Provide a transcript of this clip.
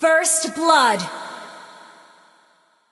First blood.